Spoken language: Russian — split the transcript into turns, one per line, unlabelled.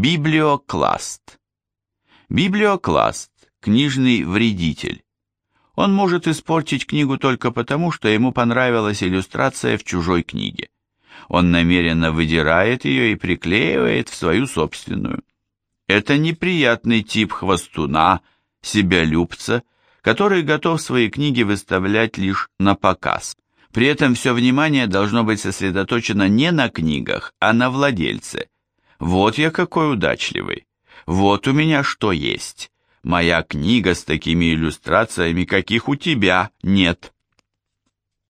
Библиокласт. Библиокласт – книжный вредитель. Он может испортить книгу только потому, что ему понравилась иллюстрация в чужой книге. Он намеренно выдирает ее и приклеивает в свою собственную. Это неприятный тип хвостуна, себялюбца, который готов свои книги выставлять лишь напоказ. При этом все внимание должно быть сосредоточено не на книгах, а на владельце. Вот я какой удачливый. Вот у меня что есть. Моя книга с такими иллюстрациями, каких у тебя нет.